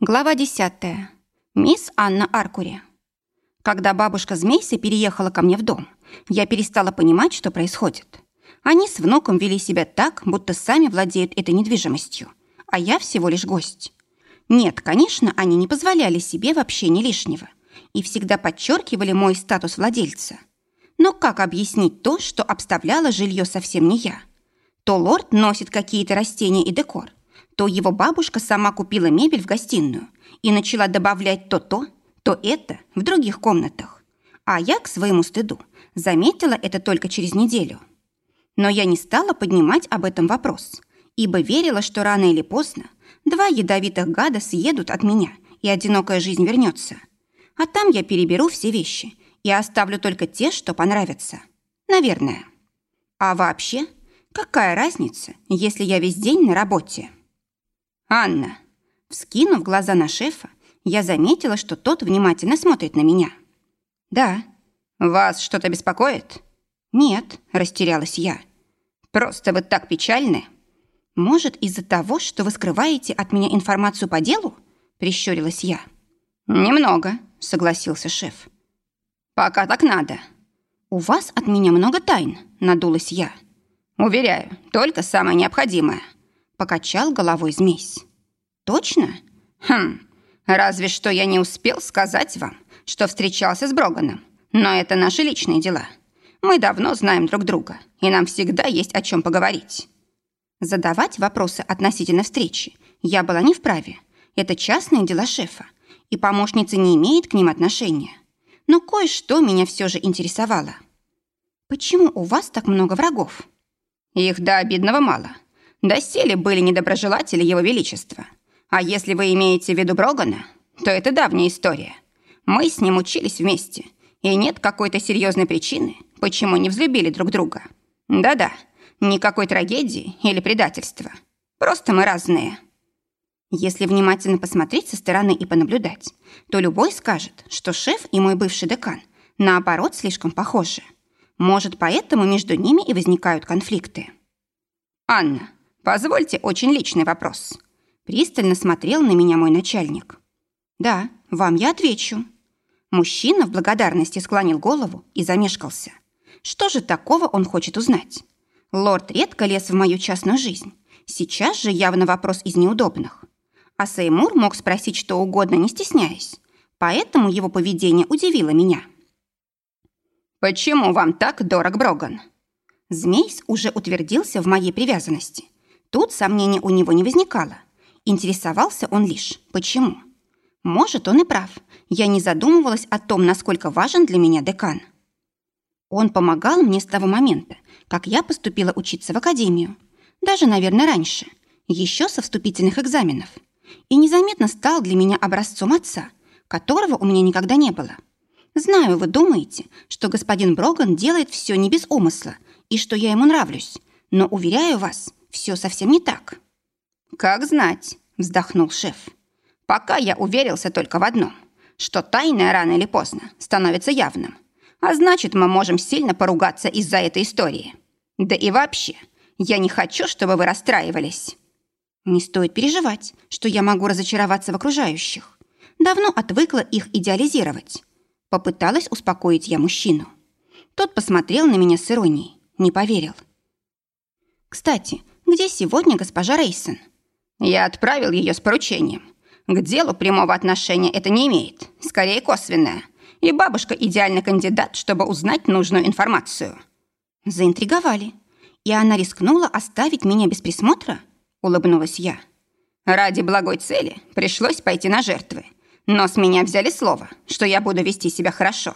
Глава 10. Мисс Анна Аркури. Когда бабушка Змейса переехала ко мне в дом, я перестала понимать, что происходит. Они с внуком вели себя так, будто сами владеют этой недвижимостью, а я всего лишь гость. Нет, конечно, они не позволяли себе вообще ни лишнего и всегда подчеркивали мой статус владельца. Но как объяснить то, что обставляло жилье совсем не я? То лорд носит какие-то растения и декор – то его бабушка сама купила мебель в гостиную и начала добавлять то то, то это в других комнатах. А я, к своему стыду, заметила это только через неделю. Но я не стала поднимать об этом вопрос, ибо верила, что рано или поздно два ядовитых гада съедут от меня, и одинокая жизнь вернется. А там я переберу все вещи и оставлю только те, что понравятся. Наверное. А вообще, какая разница, если я весь день на работе?» «Анна!» Вскинув глаза на шефа, я заметила, что тот внимательно смотрит на меня. «Да». «Вас что-то беспокоит?» «Нет», — растерялась я. «Просто вы так печальны». «Может, из-за того, что вы скрываете от меня информацию по делу?» — прищурилась я. «Немного», — согласился шеф. «Пока так надо». «У вас от меня много тайн», — надулась я. «Уверяю, только самое необходимое». Покачал головой змесь. Точно? Хм, разве что я не успел сказать вам, что встречался с Броганом. Но это наши личные дела. Мы давно знаем друг друга, и нам всегда есть о чем поговорить. Задавать вопросы относительно встречи я была не вправе. Это частные дела шефа, и помощница не имеет к ним отношения. Но кое-что меня все же интересовало. Почему у вас так много врагов? Их до обидного мало. Доселе были недоброжелатели Его Величества. А если вы имеете в виду Брогана, то это давняя история. Мы с ним учились вместе, и нет какой-то серьезной причины, почему не взлюбили друг друга. Да-да, никакой трагедии или предательства. Просто мы разные. Если внимательно посмотреть со стороны и понаблюдать, то любой скажет, что шеф и мой бывший декан наоборот слишком похожи. Может, поэтому между ними и возникают конфликты. «Анна, «Позвольте очень личный вопрос». Пристально смотрел на меня мой начальник. «Да, вам я отвечу». Мужчина в благодарности склонил голову и замешкался. Что же такого он хочет узнать? Лорд редко лез в мою частную жизнь. Сейчас же явно вопрос из неудобных. А Сеймур мог спросить что угодно, не стесняясь. Поэтому его поведение удивило меня. «Почему вам так дорог Броган?» Змейс уже утвердился в моей привязанности. Тут сомнений у него не возникало. Интересовался он лишь, почему. Может, он и прав. Я не задумывалась о том, насколько важен для меня декан. Он помогал мне с того момента, как я поступила учиться в академию. Даже, наверное, раньше. Еще со вступительных экзаменов. И незаметно стал для меня образцом отца, которого у меня никогда не было. Знаю, вы думаете, что господин Броган делает все не без умысла и что я ему нравлюсь, но, уверяю вас, все совсем не так». «Как знать», — вздохнул шеф. «Пока я уверился только в одном, что тайное рано или поздно становится явным. А значит, мы можем сильно поругаться из-за этой истории. Да и вообще, я не хочу, чтобы вы расстраивались». «Не стоит переживать, что я могу разочароваться в окружающих. Давно отвыкла их идеализировать». Попыталась успокоить я мужчину. Тот посмотрел на меня с иронией, не поверил. «Кстати, где сегодня госпожа Рейсон? Я отправил ее с поручением. К делу прямого отношения это не имеет, скорее косвенное. И бабушка идеальный кандидат, чтобы узнать нужную информацию. Заинтриговали. И она рискнула оставить меня без присмотра? Улыбнулась я. Ради благой цели пришлось пойти на жертвы. Но с меня взяли слово, что я буду вести себя хорошо.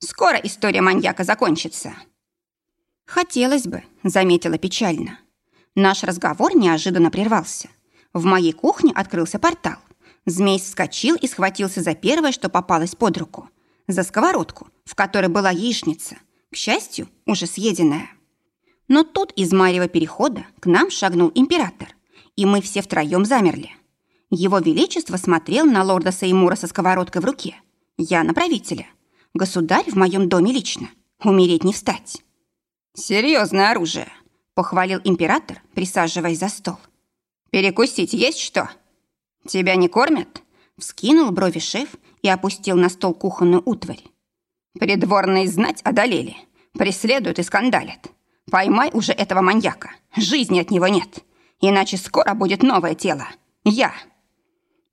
Скоро история маньяка закончится. Хотелось бы, заметила печально. Наш разговор неожиданно прервался. В моей кухне открылся портал. Змей вскочил и схватился за первое, что попалось под руку. За сковородку, в которой была яичница. К счастью, уже съеденная. Но тут из Марьего перехода к нам шагнул император, и мы все втроем замерли. Его Величество смотрел на лорда Сеймура со сковородкой в руке. Я на правителя. Государь в моем доме лично. Умереть не встать. «Серьезное оружие», похвалил император, присаживаясь за стол. «Перекусить есть что? Тебя не кормят?» Вскинул брови шеф и опустил на стол кухонную утварь. Придворные знать одолели. Преследуют и скандалят. Поймай уже этого маньяка. Жизни от него нет. Иначе скоро будет новое тело. Я.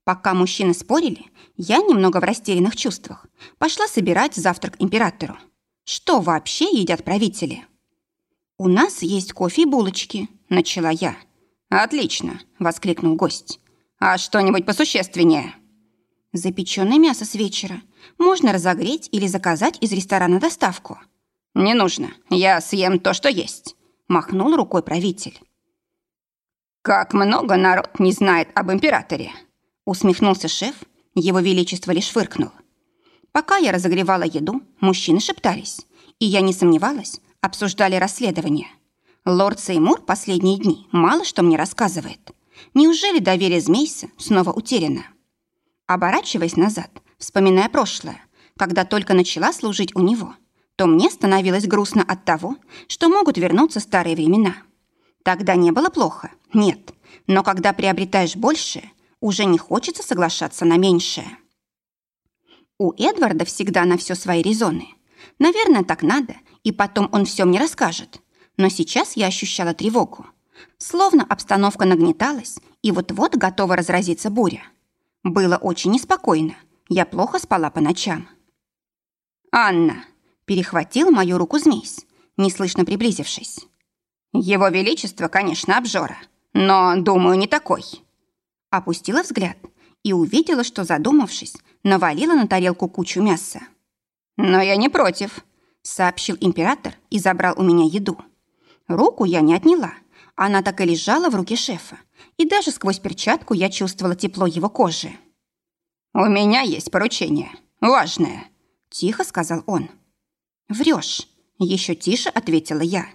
Пока мужчины спорили, я немного в растерянных чувствах пошла собирать завтрак императору. Что вообще едят правители? «У нас есть кофе и булочки», — начала я. «Отлично», — воскликнул гость. «А что-нибудь посущественнее?» «Запеченное мясо с вечера. Можно разогреть или заказать из ресторана доставку». «Не нужно. Я съем то, что есть», — махнул рукой правитель. «Как много народ не знает об императоре!» Усмехнулся шеф, его величество лишь фыркнул. Пока я разогревала еду, мужчины шептались, и я не сомневалась, обсуждали расследование. Лорд Сеймур последние дни мало что мне рассказывает. Неужели доверие Змейса снова утеряно? Оборачиваясь назад, вспоминая прошлое, когда только начала служить у него, то мне становилось грустно от того, что могут вернуться старые времена. Тогда не было плохо, нет, но когда приобретаешь большее, уже не хочется соглашаться на меньшее. У Эдварда всегда на все свои резоны. Наверное, так надо, и потом он все мне расскажет. Но сейчас я ощущала тревогу. Словно обстановка нагнеталась, и вот-вот готова разразиться буря. Было очень неспокойно. Я плохо спала по ночам. «Анна!» – перехватил мою руку змейс, неслышно приблизившись. «Его Величество, конечно, обжора, но, думаю, не такой». Опустила взгляд и увидела, что, задумавшись, навалила на тарелку кучу мяса. «Но я не против», — сообщил император и забрал у меня еду. Руку я не отняла. Она так и лежала в руке шефа, и даже сквозь перчатку я чувствовала тепло его кожи. «У меня есть поручение. Важное», — тихо сказал он. «Врешь», — еще тише ответила я.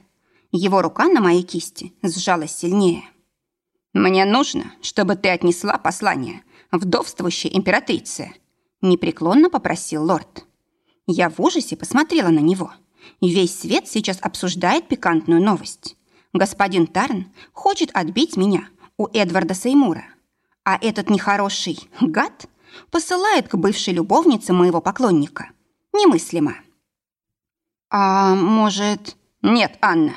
Его рука на моей кисти сжалась сильнее. «Мне нужно, чтобы ты отнесла послание вдовствующей императрице», непреклонно попросил лорд. Я в ужасе посмотрела на него. Весь свет сейчас обсуждает пикантную новость. Господин Тарн хочет отбить меня у Эдварда Сеймура. А этот нехороший гад посылает к бывшей любовнице моего поклонника. Немыслимо. «А может...» «Нет, Анна,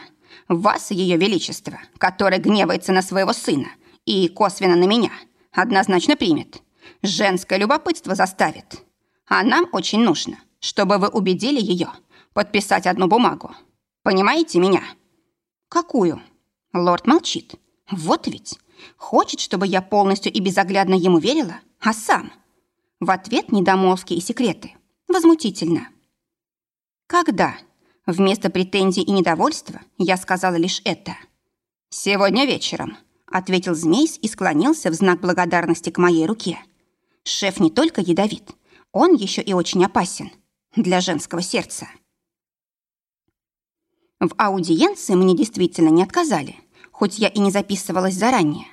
вас, Ее Величество, которое гневается на своего сына и косвенно на меня, однозначно примет. Женское любопытство заставит. А нам очень нужно, чтобы вы убедили ее подписать одну бумагу. Понимаете меня?» «Какую?» Лорд молчит. «Вот ведь. Хочет, чтобы я полностью и безоглядно ему верила, а сам...» В ответ недомолвки и секреты. Возмутительно. «Когда?» Вместо претензий и недовольства я сказала лишь это. «Сегодня вечером», — ответил Змейс и склонился в знак благодарности к моей руке. «Шеф не только ядовит, он еще и очень опасен для женского сердца». В аудиенции мне действительно не отказали, хоть я и не записывалась заранее.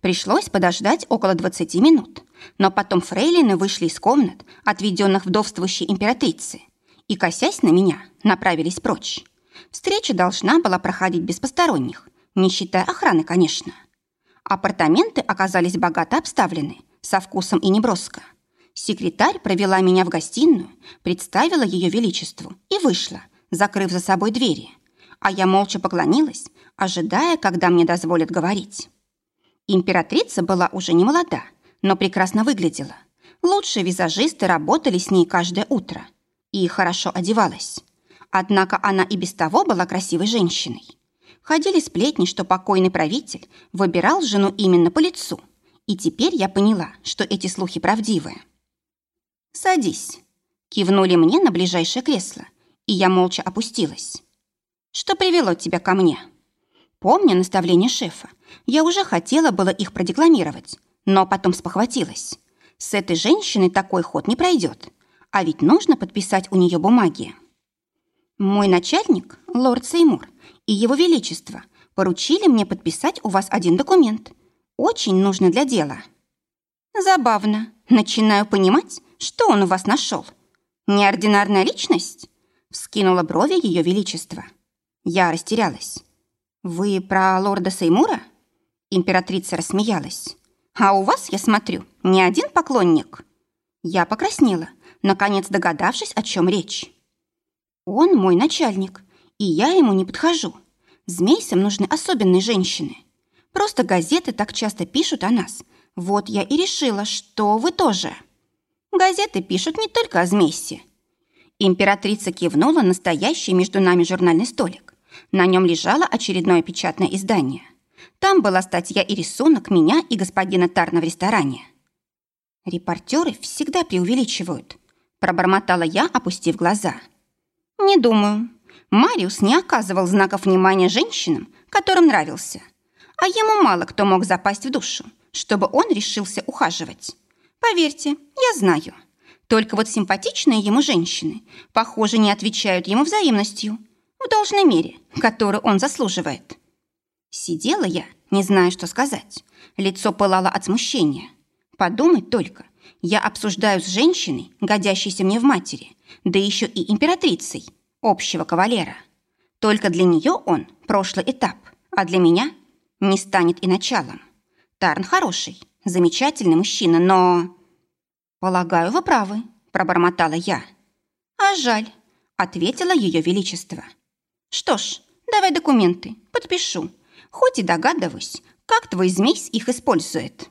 Пришлось подождать около 20 минут, но потом фрейлины вышли из комнат, отведенных вдовствующей императрице, и, косясь на меня, направились прочь. Встреча должна была проходить без посторонних, не считая охраны, конечно. Апартаменты оказались богато обставлены, со вкусом и неброско. Секретарь провела меня в гостиную, представила ее величеству и вышла, закрыв за собой двери. А я молча поклонилась, ожидая, когда мне дозволят говорить. Императрица была уже не молода, но прекрасно выглядела. Лучшие визажисты работали с ней каждое утро – и хорошо одевалась. Однако она и без того была красивой женщиной. Ходили сплетни, что покойный правитель выбирал жену именно по лицу. И теперь я поняла, что эти слухи правдивы. «Садись», — кивнули мне на ближайшее кресло, и я молча опустилась. «Что привело тебя ко мне?» Помня наставление шефа, я уже хотела было их продекламировать, но потом спохватилась. С этой женщиной такой ход не пройдет а ведь нужно подписать у нее бумаги. Мой начальник, лорд Сеймур, и его величество поручили мне подписать у вас один документ. Очень нужно для дела. Забавно. Начинаю понимать, что он у вас нашел. Неординарная личность? Вскинула брови ее величество. Я растерялась. Вы про лорда Сеймура? Императрица рассмеялась. А у вас, я смотрю, не один поклонник – Я покраснела, наконец догадавшись, о чем речь. Он мой начальник, и я ему не подхожу. Змейсам нужны особенные женщины. Просто газеты так часто пишут о нас. Вот я и решила, что вы тоже. Газеты пишут не только о Змейсе. Императрица кивнула на стоящий между нами журнальный столик. На нем лежало очередное печатное издание. Там была статья и рисунок меня и господина Тарна в ресторане. Репортеры всегда преувеличивают. Пробормотала я, опустив глаза. Не думаю. Мариус не оказывал знаков внимания женщинам, которым нравился. А ему мало кто мог запасть в душу, чтобы он решился ухаживать. Поверьте, я знаю. Только вот симпатичные ему женщины, похоже, не отвечают ему взаимностью, в должной мере, которую он заслуживает. Сидела я, не зная, что сказать. Лицо пылало от смущения. Подумать только, я обсуждаю с женщиной, годящейся мне в матери, да еще и императрицей, общего кавалера. Только для нее он прошлый этап, а для меня не станет и началом. Тарн хороший, замечательный мужчина, но... «Полагаю, вы правы», — пробормотала я. «А жаль», — ответила ее величество. «Что ж, давай документы, подпишу. Хоть и догадываюсь, как твой змей их использует».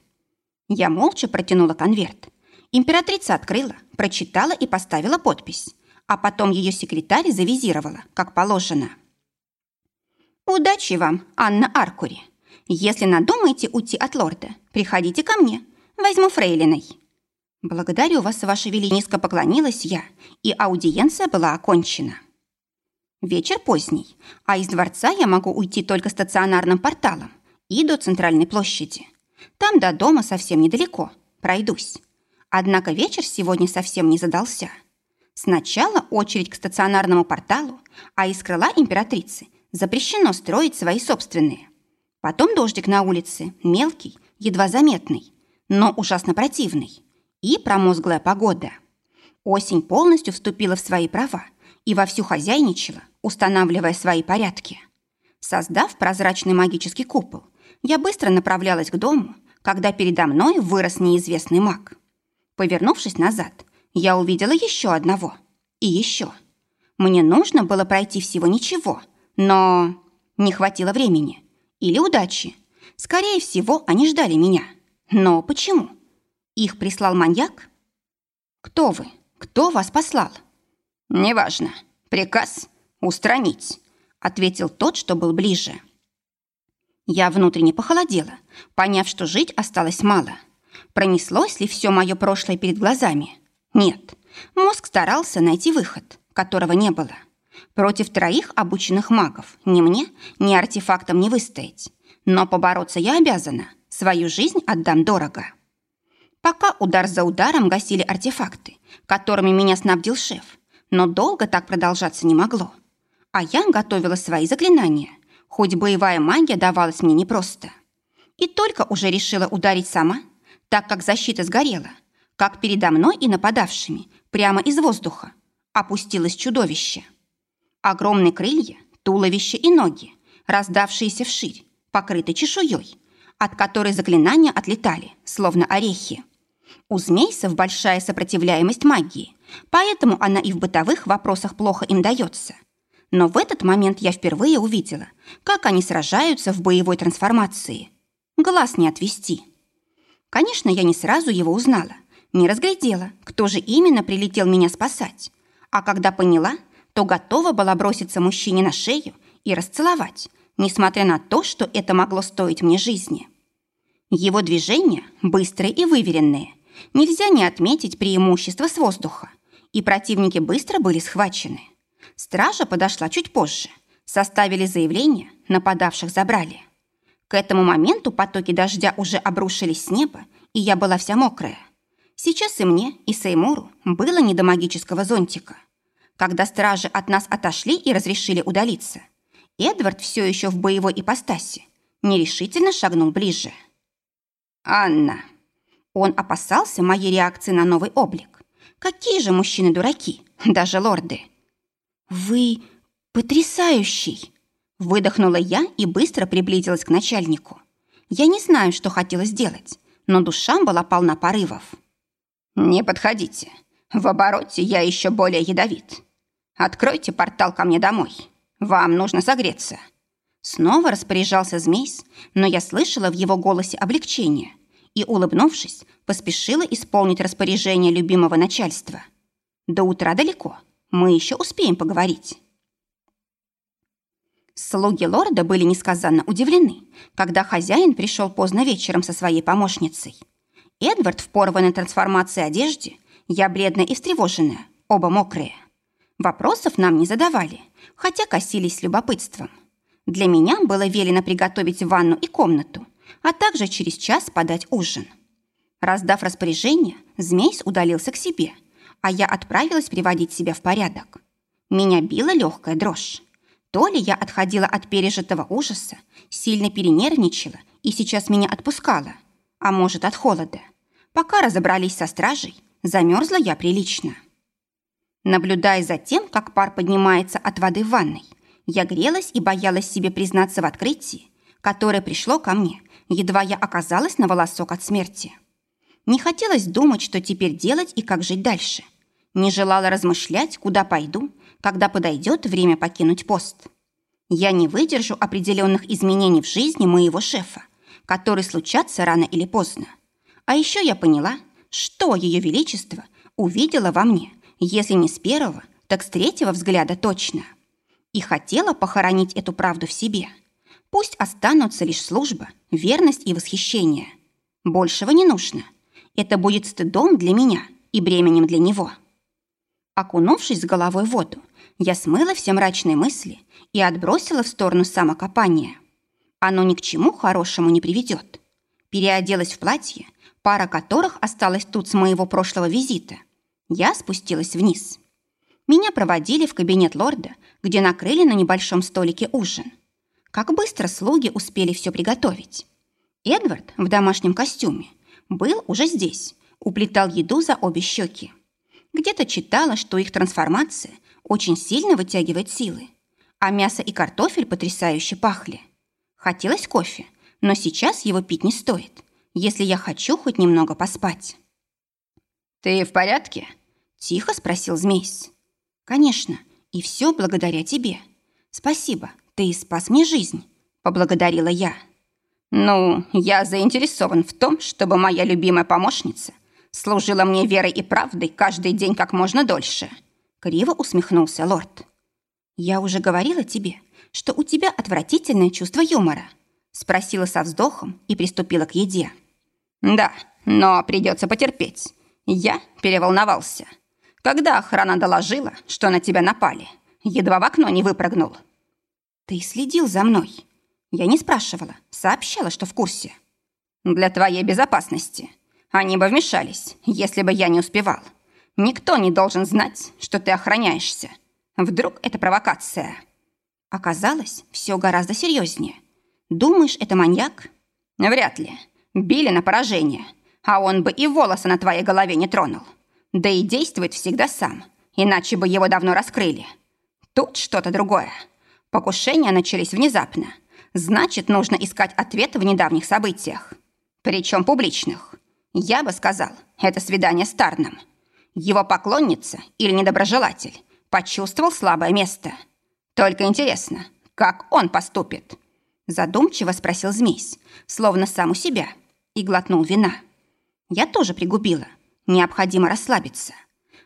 Я молча протянула конверт. Императрица открыла, прочитала и поставила подпись, а потом ее секретарь завизировала, как положено. «Удачи вам, Анна Аркури. Если надумаете уйти от лорда, приходите ко мне. Возьму фрейлиной». «Благодарю вас, ваше величество», поклонилась я, и аудиенция была окончена. Вечер поздний, а из дворца я могу уйти только стационарным порталом и до центральной площади. Там до дома совсем недалеко, пройдусь. Однако вечер сегодня совсем не задался. Сначала очередь к стационарному порталу, а из крыла императрицы запрещено строить свои собственные. Потом дождик на улице, мелкий, едва заметный, но ужасно противный. И промозглая погода. Осень полностью вступила в свои права и вовсю хозяйничала, устанавливая свои порядки. Создав прозрачный магический купол, я быстро направлялась к дому, когда передо мной вырос неизвестный маг. Повернувшись назад, я увидела еще одного. И еще. Мне нужно было пройти всего ничего, но не хватило времени. Или удачи. Скорее всего, они ждали меня. Но почему? Их прислал маньяк? Кто вы? Кто вас послал? Неважно. Приказ «Устранить», — ответил тот, что был ближе. Я внутренне похолодела, поняв, что жить осталось мало. Пронеслось ли все мое прошлое перед глазами? Нет. Мозг старался найти выход, которого не было. Против троих обученных магов ни мне, ни артефактом не выстоять. Но побороться я обязана. Свою жизнь отдам дорого. Пока удар за ударом гасили артефакты, которыми меня снабдил шеф, но долго так продолжаться не могло. А я готовила свои заклинания, хоть боевая магия давалась мне непросто. И только уже решила ударить сама, так как защита сгорела, как передо мной и нападавшими, прямо из воздуха, опустилось чудовище. Огромные крылья, туловище и ноги, раздавшиеся вширь, покрыты чешуей, от которой заклинания отлетали, словно орехи. У змейсов большая сопротивляемость магии, поэтому она и в бытовых вопросах плохо им дается. Но в этот момент я впервые увидела, как они сражаются в боевой трансформации. Глаз не отвести. Конечно, я не сразу его узнала, не разглядела, кто же именно прилетел меня спасать. А когда поняла, то готова была броситься мужчине на шею и расцеловать, несмотря на то, что это могло стоить мне жизни. Его движения быстрые и выверенные, нельзя не отметить преимущество с воздуха, и противники быстро были схвачены. Стража подошла чуть позже, составили заявление, нападавших забрали. К этому моменту потоки дождя уже обрушились с неба, и я была вся мокрая. Сейчас и мне, и Сеймуру было не до магического зонтика. Когда стражи от нас отошли и разрешили удалиться, Эдвард все еще в боевой ипостаси, нерешительно шагнул ближе. «Анна!» Он опасался моей реакции на новый облик. Какие же мужчины дураки, даже лорды. «Вы потрясающий!» Выдохнула я и быстро приблизилась к начальнику. Я не знаю, что хотела сделать, но душа была полна порывов. «Не подходите. В обороте я еще более ядовит. Откройте портал ко мне домой. Вам нужно согреться». Снова распоряжался Змейс, но я слышала в его голосе облегчение и, улыбнувшись, поспешила исполнить распоряжение любимого начальства. До утра далеко, мы еще успеем поговорить. Слуги лорда были несказанно удивлены, когда хозяин пришел поздно вечером со своей помощницей. Эдвард в порванной трансформации одежде, я бледная и встревоженная, оба мокрые. Вопросов нам не задавали, хотя косились с любопытством. Для меня было велено приготовить ванну и комнату, а также через час подать ужин. Раздав распоряжение, Змейс удалился к себе, а я отправилась приводить себя в порядок. Меня била легкая дрожь. То ли я отходила от пережитого ужаса, сильно перенервничала и сейчас меня отпускала, а может, от холода. Пока разобрались со стражей, замерзла я прилично. Наблюдая за тем, как пар поднимается от воды в ванной, я грелась и боялась себе признаться в открытии, которое пришло ко мне, едва я оказалась на волосок от смерти. Не хотелось думать, что теперь делать и как жить дальше. Не желала размышлять, куда пойду когда подойдет время покинуть пост. Я не выдержу определенных изменений в жизни моего шефа, которые случатся рано или поздно. А еще я поняла, что Ее Величество увидела во мне, если не с первого, так с третьего взгляда точно. И хотела похоронить эту правду в себе. Пусть останутся лишь служба, верность и восхищение. Большего не нужно. Это будет стыдом для меня и бременем для него. Окунувшись с головой в воду, я смыла все мрачные мысли и отбросила в сторону самокопания. Оно ни к чему хорошему не приведет. Переоделась в платье, пара которых осталась тут с моего прошлого визита. Я спустилась вниз. Меня проводили в кабинет лорда, где накрыли на небольшом столике ужин. Как быстро слуги успели все приготовить. Эдвард в домашнем костюме был уже здесь, уплетал еду за обе щеки. Где-то читала, что их трансформация – очень сильно вытягивает силы, а мясо и картофель потрясающе пахли. Хотелось кофе, но сейчас его пить не стоит, если я хочу хоть немного поспать. «Ты в порядке?» – тихо спросил Змейс. «Конечно, и все благодаря тебе. Спасибо, ты спас мне жизнь», – поблагодарила я. «Ну, я заинтересован в том, чтобы моя любимая помощница служила мне верой и правдой каждый день как можно дольше», Криво усмехнулся лорд. «Я уже говорила тебе, что у тебя отвратительное чувство юмора», спросила со вздохом и приступила к еде. «Да, но придется потерпеть. Я переволновался. Когда охрана доложила, что на тебя напали, едва в окно не выпрыгнул». «Ты следил за мной?» Я не спрашивала, сообщала, что в курсе. «Для твоей безопасности. Они бы вмешались, если бы я не успевал. Никто не должен знать, что ты охраняешься. Вдруг это провокация. Оказалось, все гораздо серьезнее. Думаешь, это маньяк? Вряд ли. Били на поражение. А он бы и волосы на твоей голове не тронул. Да и действует всегда сам. Иначе бы его давно раскрыли. Тут что-то другое. Покушения начались внезапно. Значит, нужно искать ответы в недавних событиях. Причем публичных. Я бы сказал, это свидание с Тарном. Его поклонница или недоброжелатель почувствовал слабое место. Только интересно, как он поступит? Задумчиво спросил Змейс, словно сам у себя, и глотнул вина. Я тоже пригубила. Необходимо расслабиться.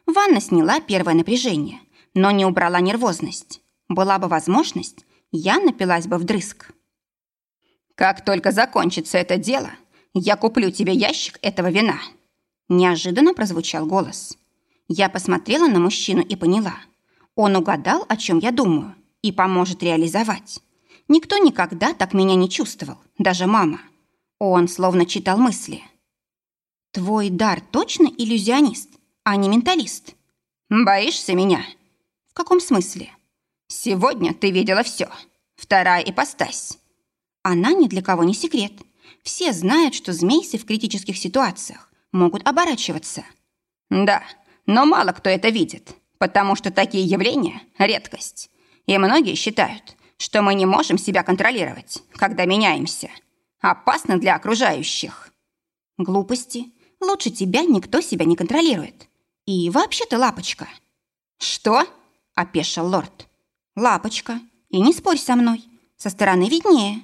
Ванна сняла первое напряжение, но не убрала нервозность. Была бы возможность, я напилась бы вдрызг. «Как только закончится это дело, я куплю тебе ящик этого вина», Неожиданно прозвучал голос. Я посмотрела на мужчину и поняла. Он угадал, о чем я думаю, и поможет реализовать. Никто никогда так меня не чувствовал, даже мама. Он словно читал мысли. «Твой дар точно иллюзионист, а не менталист?» «Боишься меня?» «В каком смысле?» «Сегодня ты видела все. Вторая ипостась». Она ни для кого не секрет. Все знают, что змейсы в критических ситуациях могут оборачиваться. Да, но мало кто это видит, потому что такие явления – редкость. И многие считают, что мы не можем себя контролировать, когда меняемся. Опасно для окружающих. Глупости. Лучше тебя никто себя не контролирует. И вообще ты лапочка». «Что?» – опешил лорд. «Лапочка. И не спорь со мной. Со стороны виднее.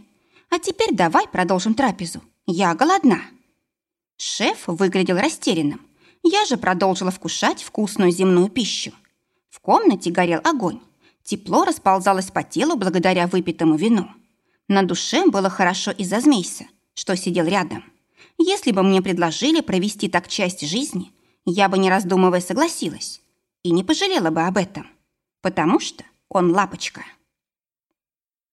А теперь давай продолжим трапезу. Я голодна». Шеф выглядел растерянным. Я же продолжила вкушать вкусную земную пищу. В комнате горел огонь. Тепло расползалось по телу благодаря выпитому вину. На душе было хорошо из-за змейса, что сидел рядом. Если бы мне предложили провести так часть жизни, я бы, не раздумывая, согласилась и не пожалела бы об этом, потому что он лапочка.